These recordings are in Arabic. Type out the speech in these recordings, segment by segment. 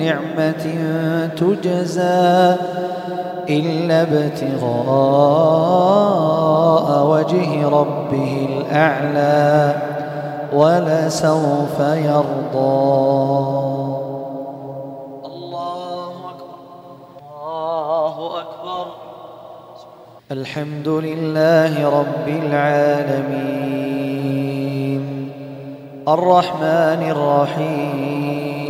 نعمة تجزى إلا ابتغاء وجه ربه الأعلى ولسوف يرضى. الله أكبر. الله أكبر. الحمد لله رب العالمين. الرحمن الرحيم.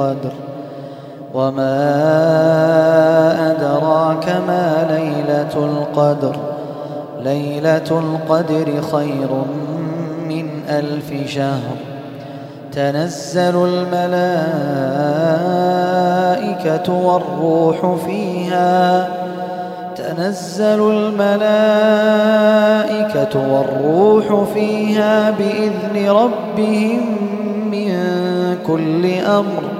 القدر وما أدراك ما ليلة القدر ليلة القدر خير من ألف شهر تنزل الملائكة والروح فيها تنزل الملائكة والروح فيها بإذن ربهم من كل أمر